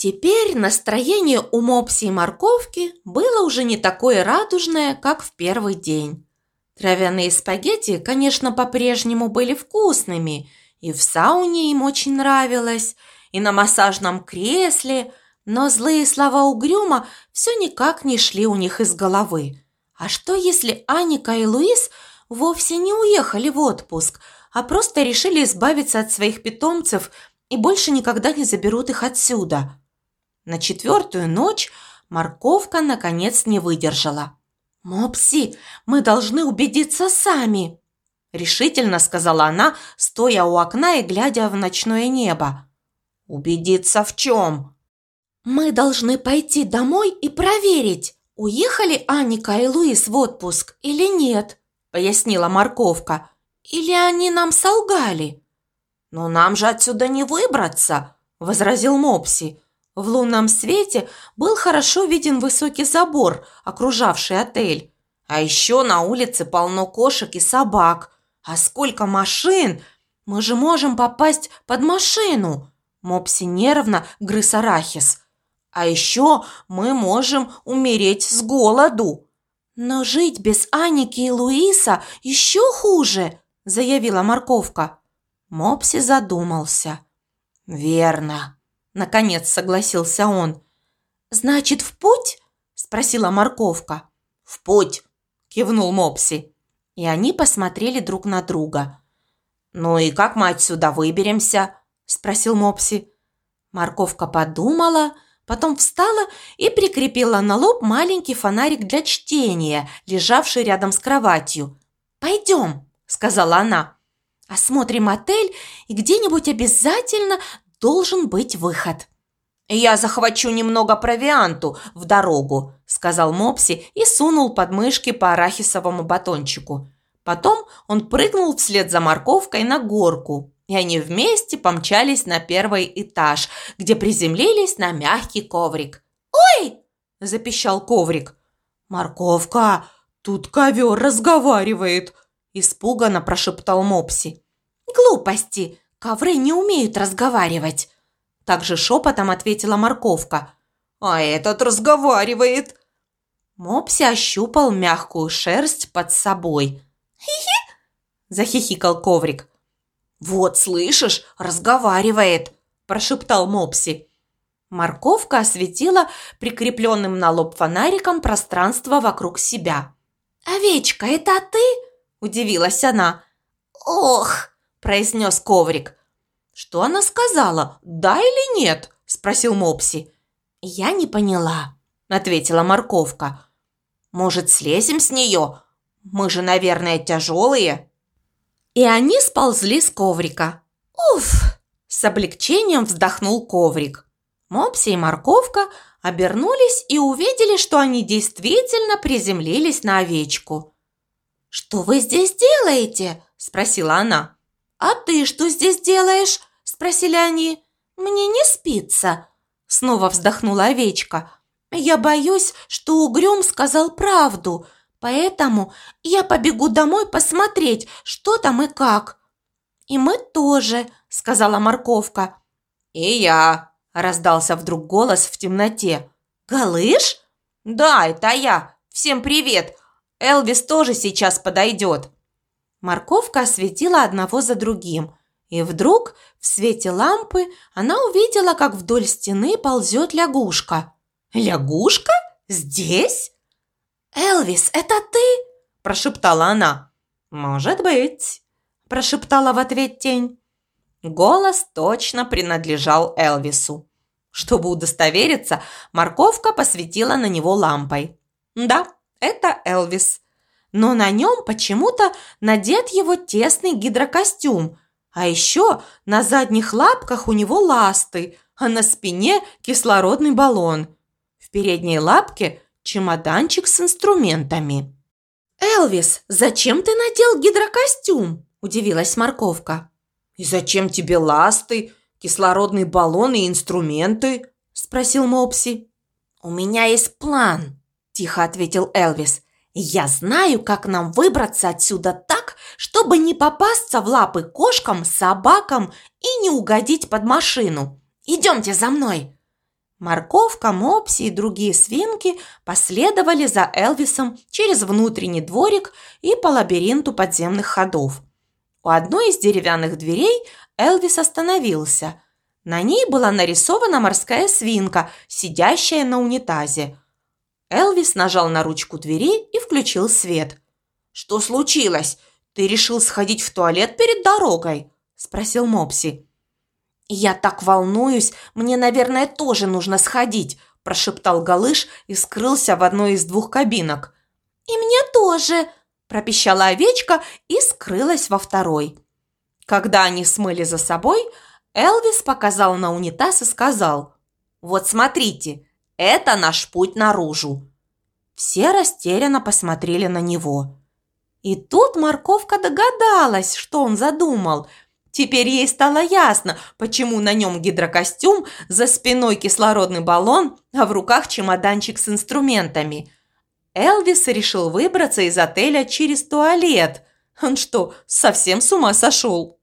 Теперь настроение у Мопси и Морковки было уже не такое радужное, как в первый день. Травяные спагетти, конечно, по-прежнему были вкусными, и в сауне им очень нравилось, и на массажном кресле, но злые слова Угрюма все никак не шли у них из головы. А что, если Аника и Луис вовсе не уехали в отпуск, а просто решили избавиться от своих питомцев и больше никогда не заберут их отсюда? На четвертую ночь морковка наконец не выдержала. «Мопси, мы должны убедиться сами!» Решительно сказала она, стоя у окна и глядя в ночное небо. «Убедиться в чем?» «Мы должны пойти домой и проверить, уехали Аника и Луис в отпуск или нет», пояснила морковка. «Или они нам солгали?» «Но нам же отсюда не выбраться», возразил Мопси. В лунном свете был хорошо виден высокий забор, окружавший отель. А еще на улице полно кошек и собак. А сколько машин! Мы же можем попасть под машину. Мопси нервно грыз арахис. А еще мы можем умереть с голоду. Но жить без Аники и Луиса еще хуже, заявила морковка. Мопси задумался. Верно. Наконец согласился он. «Значит, в путь?» – спросила морковка. «В путь!» – кивнул Мопси. И они посмотрели друг на друга. «Ну и как мы отсюда выберемся?» – спросил Мопси. Морковка подумала, потом встала и прикрепила на лоб маленький фонарик для чтения, лежавший рядом с кроватью. «Пойдем», – сказала она. «Осмотрим отель и где-нибудь обязательно должен быть выход. «Я захвачу немного провианту в дорогу», – сказал Мопси и сунул под мышки по арахисовому батончику. Потом он прыгнул вслед за морковкой на горку, и они вместе помчались на первый этаж, где приземлились на мягкий коврик. «Ой!» – запищал коврик. «Морковка, тут ковер разговаривает!» – испуганно прошептал Мопси. «Глупости!» Ковры не умеют разговаривать. Также шепотом ответила морковка. А этот разговаривает. Мопси ощупал мягкую шерсть под собой. «Хи-хи!» – захихикал коврик. «Вот, слышишь, разговаривает!» – прошептал Мопси. Морковка осветила прикрепленным на лоб фонариком пространство вокруг себя. «Овечка, это ты?» – удивилась она. «Ох!» – произнес коврик. «Что она сказала, да или нет?» – спросил Мопси. «Я не поняла», – ответила морковка. «Может, слезем с нее? Мы же, наверное, тяжелые». И они сползли с коврика. «Уф!» – с облегчением вздохнул коврик. Мопси и морковка обернулись и увидели, что они действительно приземлились на овечку. «Что вы здесь делаете?» – спросила она. «А ты что здесь делаешь?» – спросили они. «Мне не спится», – снова вздохнула овечка. «Я боюсь, что Угрюм сказал правду, поэтому я побегу домой посмотреть, что там и как». «И мы тоже», – сказала морковка. «И я», – раздался вдруг голос в темноте. «Галыш?» «Да, это я. Всем привет. Элвис тоже сейчас подойдет». Морковка осветила одного за другим. И вдруг в свете лампы она увидела, как вдоль стены ползет лягушка. «Лягушка? Здесь?» «Элвис, это ты?» – прошептала она. «Может быть», – прошептала в ответ тень. Голос точно принадлежал Элвису. Чтобы удостовериться, морковка посветила на него лампой. «Да, это Элвис но на нем почему-то надет его тесный гидрокостюм, а еще на задних лапках у него ласты, а на спине кислородный баллон. В передней лапке чемоданчик с инструментами. «Элвис, зачем ты надел гидрокостюм?» – удивилась морковка. «И зачем тебе ласты, кислородный баллон и инструменты?» – спросил Мопси. «У меня есть план», – тихо ответил Элвис – я знаю, как нам выбраться отсюда так, чтобы не попасться в лапы кошкам, собакам и не угодить под машину. Идемте за мной!» Морковка, Мопси и другие свинки последовали за Элвисом через внутренний дворик и по лабиринту подземных ходов. У одной из деревянных дверей Элвис остановился. На ней была нарисована морская свинка, сидящая на унитазе. Элвис нажал на ручку двери и включил свет. «Что случилось? Ты решил сходить в туалет перед дорогой?» – спросил Мопси. «Я так волнуюсь, мне, наверное, тоже нужно сходить», – прошептал Галыш и скрылся в одной из двух кабинок. «И мне тоже», – пропищала овечка и скрылась во второй. Когда они смыли за собой, Элвис показал на унитаз и сказал, «Вот смотрите, это наш путь наружу». Все растерянно посмотрели на него. И тут морковка догадалась, что он задумал – Теперь ей стало ясно, почему на нем гидрокостюм, за спиной кислородный баллон, а в руках чемоданчик с инструментами. Элвис решил выбраться из отеля через туалет. Он что, совсем с ума сошел?